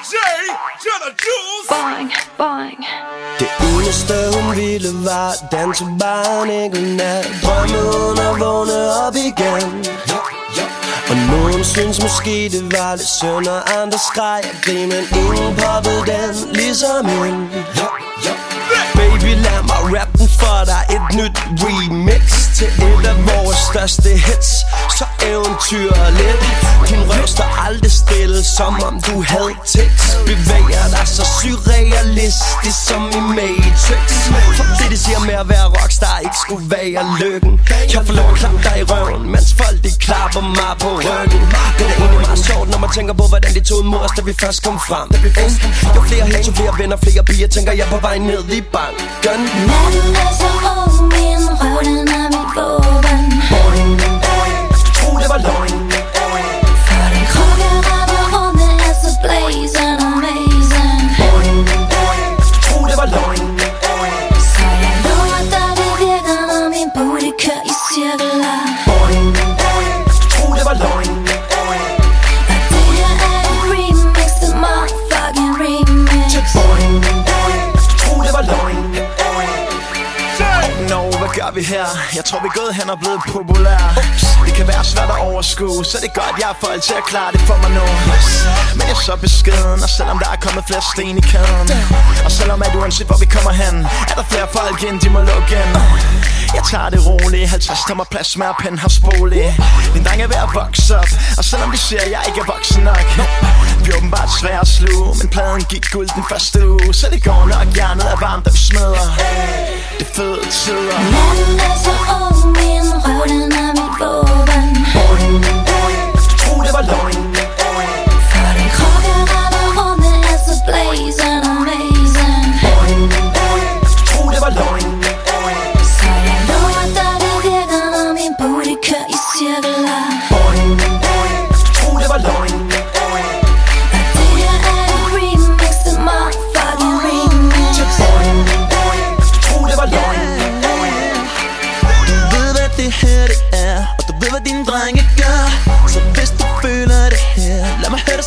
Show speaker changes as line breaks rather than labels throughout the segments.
RJ til the juice.
Boing, boing
Det eneste hun ville var danse bare en enkelt nat Drømme hun at vågne op igen. Og nogen synes måske det var lidt synd Og andre skreg og grin Men ingen poppede den ligesom hende. Baby lad mig rap den for dig. Et nyt remix til et af vores største hits. Så eventyrligt Din som om du havde tekst Bevæger dig så surrealistisk Som i Matrix. For det de siger med at være rockstar Ikke skulle være lykken. Jeg får lov at klappe dig i røven Mens folk de klapper mig på ryggen. Det er egentlig meget sjovt Når man tænker på hvordan de tog imod os Da vi først kom frem. Jo flere hits, jo flere venner, flere piger Tænker jeg på vej ned i banken.
Natten er så ung, min røv den er min
gør vi her? Jeg tror vi er gået hen og blevet populære Det kan være svært at overskue Så det er godt, jeg får alt til at klare det for mig nu så beskeden Og selvom der er kommet flere sten i kæden Og selvom at uanset hvor vi kommer hen Er der flere folk end de må lukke ind. Jeg tager det roligt 50 tommer plads med har spole Min dreng er ved at vokse op Og selvom de siger, at jeg ikke er voksen nok Vi er åbenbart svære at sluge. Men pladen gik guld den første uge Så det går nok, hjernet er varmt, og vi smadrer. Det er fede tider.
Natten er så ung, min røv den er mit våben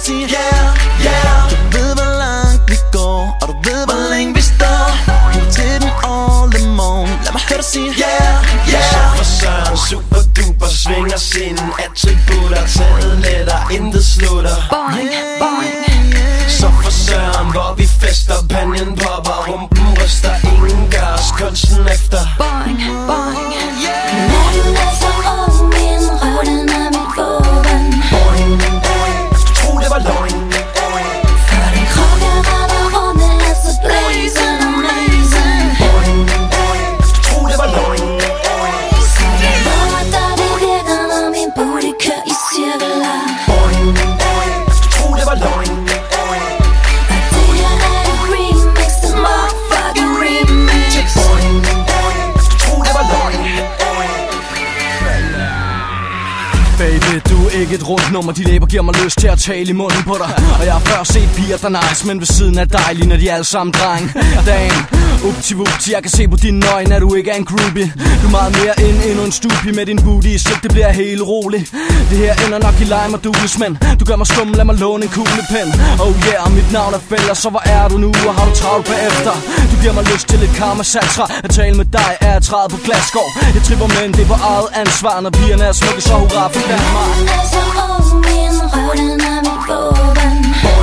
sige yeah, yeah. Du ved hvor langt vi går Og du ved hvor længe vi står. Helt til den all the morgen. Lad mig høre dig sige. Yeah, yeah.
Så for søren super duper Svinger sine attributter Taget letter, intet slutter.
Boing, boing
ikke et rundt nummer. De læber giver mig lyst til at tale i munden på dig. Og jeg har før set piger, der nice Men ved siden af dig ligner de alle sammen dreng. Damn, upti vupti Jeg kan se på dine øjne, at du ikke er en groupie. Du er meget mere end endnu en stupi Med din booty, så det bliver helt roligt. Det her ender nok i lime og dules, men Du gør mig stum, lad mig låne en kuglepen. Oh yeah, mit navn er Fælder Så hvor er du nu, og har du travlt bagefter? Du giver mig lyst til lidt karma satra At tale med dig er at træde på glasgård Jeg tripper men det er på eget ansvar Når pigerne er smukke, så hurra for Danmark.
Natten er så ung, min røv